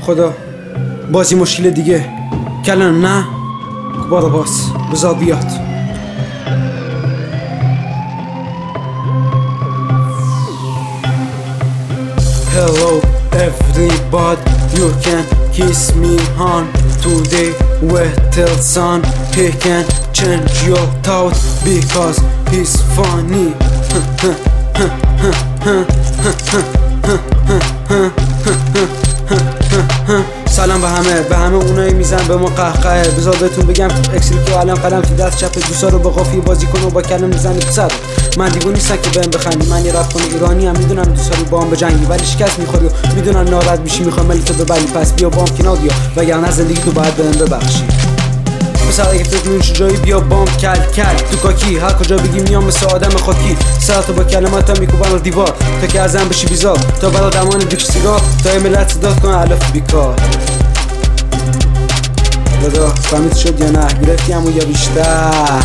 خدا بازی مشکل دیگه کلن نه بارا باس بذار بیاد Hello everybody you can kiss me on today wait till sun he can change your thought because he's funny سلام به همه به همه اونایی میزن به ما قهقه بذار بهتون بگم اکسری که الان قلم تو دست چپ دوستا رو به قافیه بازی کنه و با کلم می‌زنه تو سر. من دیوونه نیستم که بهم بخندی. من یه رپ ایرانی هم می‌دونم دوستا رو با هم بجنگی ولی شکست می‌خوری و می‌دونم ناراحت میشی می‌خوام ملی تو ببری پس بیا با هم کنار بیا وگرنه زندگی تو باید بهم ببخشی. پسر اگه فکر می‌کنی جایی بیا بام کل کل. تو کاکی هر کجا بگی میام مثل آدم خاکی. سرتو با کلمات میکوبن رو دیوار. تا که ازم بشی بیزار. تا برا دمان دیکش سیگار. تا یه ملت صدات کنه علف بیکار. دادا فهمید شد یا نه؟ گرفتی همون یا بیشتر؟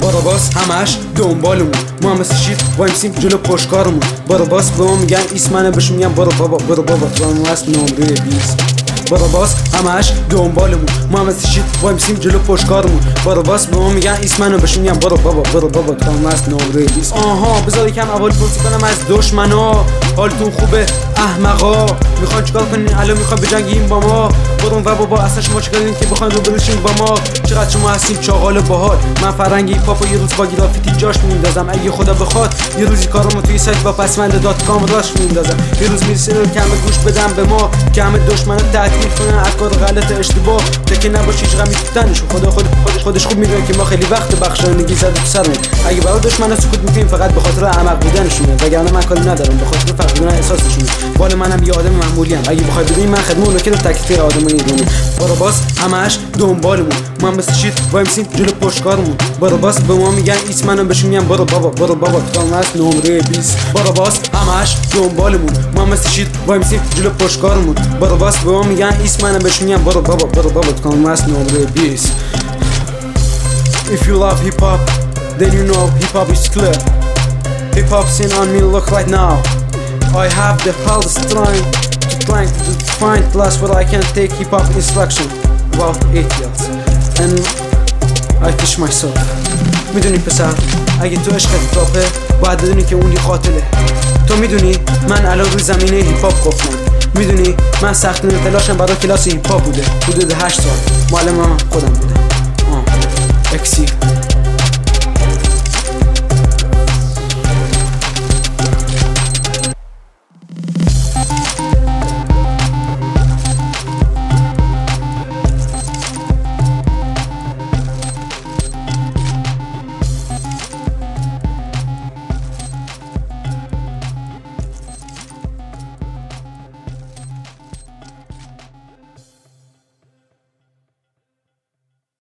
بارا باس همش دنبالمون. ما مثل شیر وایمسیم جلو پشکارمون بارا باس به ما میگن ایسمنه بهشون میگن برو بابا. برو بابا تو هم هست نمره بیست. بارا باس همش دنبالمون. ما هم مثل شیر وایمسیم جلو پشکارمون بارا باس به ما میگن ایسمنه بهشون میگن برو بابا برو بابا هست نمره بیست. آها بذار یکم اول پرسی کنم از دشمنا. حالتون خوبه؟ احمقا. می‌خوان چیکار کنین؟ الان می‌خوان بجنگین با ما. برون و بابا اصلا شما چیکار که بخواین رو برشین با ما؟ چقدر شما هستین چاقال باحال. من فرنگی پاپا یه روز با گرافیتی جاش میندازم اگه خدا بخواد یه روزی کارمو توی سایت با پسوند دات کام راش میندازم یه روز می‌رسه رو کمه گوش بدم به ما. که همه دشمنا تعطیل کنن. افکار غلط اشتباه. که نباشه هیچ غمی خدا خود خودش خوب می‌دونه که ما خیلی وقت بخشندگی زده تو سرمون. اگه برای دشمنا سکوت می‌کنیم فقط به خاطر احمق بودنشونه. وگرنه من کاری ندارم. به خاطر فقدان احساسشونه بال منم یه آدم معمولی ام اگه بخوای بدونی من خدمت که تکلیف آدمای ایرانی بارا باس همش دنبالمون. ما مثل شیت وایمسیم جلو پشتکارمون. بارا باس به ما میگن ایس منم بهشون میگم برو بابا برو بابا. هم هست نمره 20 بارا باس همش دنبالمون. ما مثل شیت وایمسیم جلو پشتکارمون. بارا باس به ما میگن ایس منم بهشون میگم برو بابا برو بابا. هم هست نمره 20 If you love hip hop, then you know hip hop is clear. Hip hop scene on me look right now. I have the hardest time to trying to find class where I can take hip hop instruction. About 8 years. And I teach myself. می‌دونی پسر اگه تو عشقت راپه باید بدونی که اونی قاتله. تو می‌دونی من الان روی زمینه هیپ هاپ گفتم. می‌دونی من سخت تلاشم برای کلاس هیپ هاپ بوده. حدود 8 سال. معلم من خودم بودم آه. اکسیر